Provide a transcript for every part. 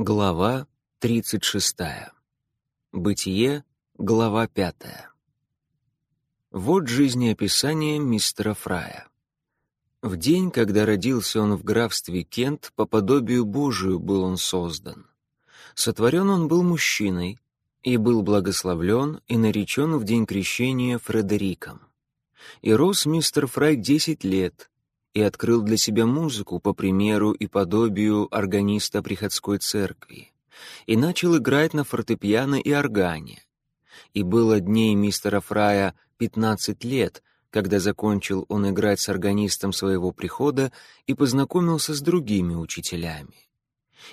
Глава 36. Бытие, глава 5. Вот жизнеописание мистера Фрая. В день, когда родился он в графстве Кент, по подобию Божию был он создан. Сотворен он был мужчиной, и был благословлен и наречен в день крещения Фредериком. И рос мистер Фрай десять лет, и открыл для себя музыку по примеру и подобию органиста приходской церкви, и начал играть на фортепиано и органе. И было дней мистера Фрая пятнадцать лет, когда закончил он играть с органистом своего прихода и познакомился с другими учителями.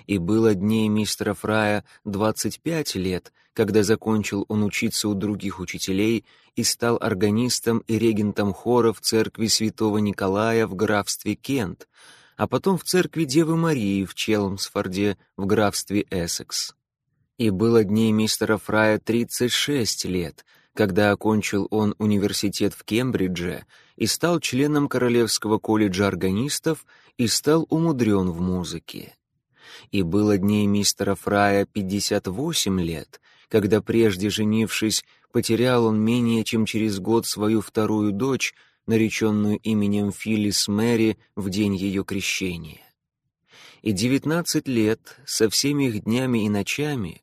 И было дней мистера Фрая двадцать пять лет, когда закончил он учиться у других учителей и стал органистом и регентом хора в церкви святого Николая в графстве Кент, а потом в церкви Девы Марии в Челмсфорде в графстве Эссекс. И было дней мистера Фрая тридцать шесть лет, когда окончил он университет в Кембридже и стал членом Королевского колледжа органистов и стал умудрен в музыке и было дней мистера Фрая 58 лет, когда прежде женившись, потерял он менее чем через год свою вторую дочь, нареченную именем Филлис Мэри в день ее крещения. И девятнадцать лет, со всеми их днями и ночами,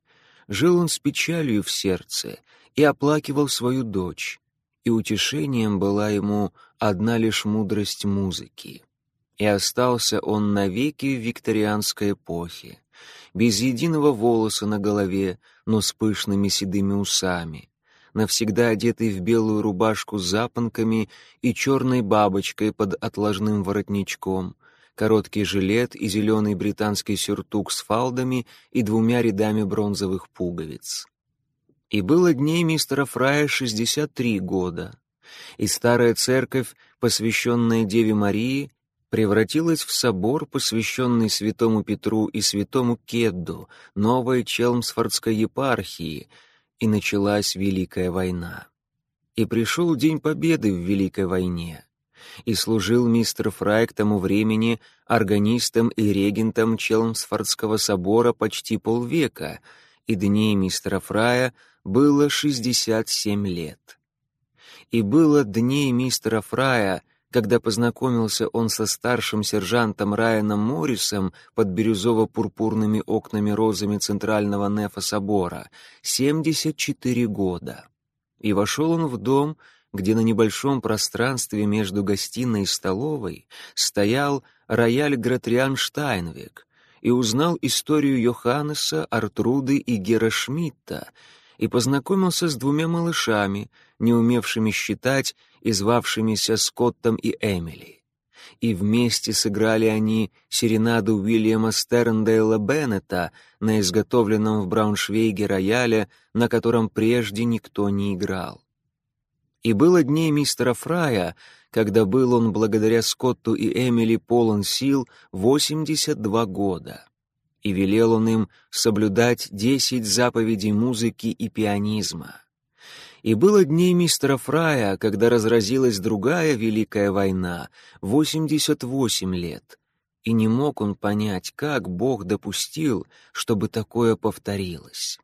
жил он с печалью в сердце и оплакивал свою дочь, и утешением была ему одна лишь мудрость музыки и остался он навеки в викторианской эпохе, без единого волоса на голове, но с пышными седыми усами, навсегда одетый в белую рубашку с запонками и черной бабочкой под отложным воротничком, короткий жилет и зеленый британский сюртук с фалдами и двумя рядами бронзовых пуговиц. И было дней мистера Фрая 63 года, и старая церковь, посвященная Деве Марии, превратилась в собор, посвященный святому Петру и святому Кедду, новой Челмсфордской епархии, и началась Великая война. И пришел День Победы в Великой войне, и служил мистер Фрай к тому времени органистом и регентом Челмсфордского собора почти полвека, и дней мистера Фрая было 67 лет. И было дней мистера Фрая когда познакомился он со старшим сержантом Райаном Моррисом под бирюзово-пурпурными окнами розами центрального нефа собора, 74 года. И вошел он в дом, где на небольшом пространстве между гостиной и столовой стоял рояль Гратриан Штайнвек, и узнал историю Йоханнеса, Артруды и Гера Шмидта, и познакомился с двумя малышами, не умевшими считать и звавшимися Скоттом и Эмили. И вместе сыграли они серенаду Уильяма Стерндейла Беннета на изготовленном в Брауншвейге рояле, на котором прежде никто не играл. И было дней мистера Фрая, когда был он благодаря Скотту и Эмили полон сил 82 года. И велел он им соблюдать десять заповедей музыки и пианизма. И было дней мистера Фрая, когда разразилась другая Великая война, 88 лет. И не мог он понять, как Бог допустил, чтобы такое повторилось.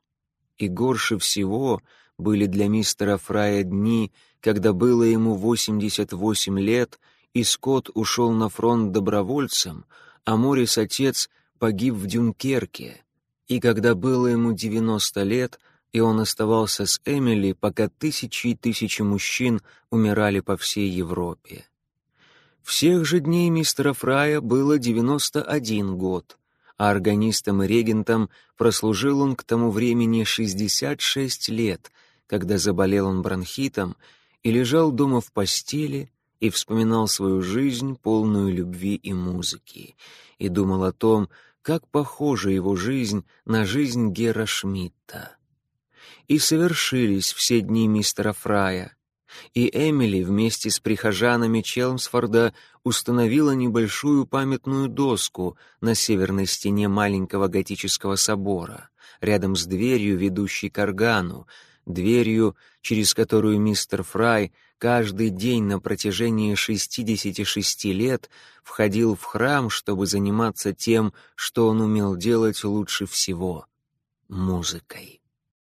И горше всего были для мистера Фрая дни, когда было ему 88 лет, и Скотт ушел на фронт добровольцем, а Морис отец погиб в Дюнкерке, и когда было ему 90 лет, и он оставался с Эмили, пока тысячи и тысячи мужчин умирали по всей Европе. Всех же дней мистера Фрая было 91 год, а органистом и регентом прослужил он к тому времени 66 лет, когда заболел он бронхитом и лежал дома в постели и вспоминал свою жизнь, полную любви и музыки, и думал о том, как похожа его жизнь на жизнь Гера Шмидта. И совершились все дни мистера Фрая. И Эмили вместе с прихожанами Челмсфорда установила небольшую памятную доску на северной стене маленького готического собора, рядом с дверью, ведущей к органу, дверью, через которую мистер Фрай каждый день на протяжении 66 лет входил в храм, чтобы заниматься тем, что он умел делать лучше всего — музыкой.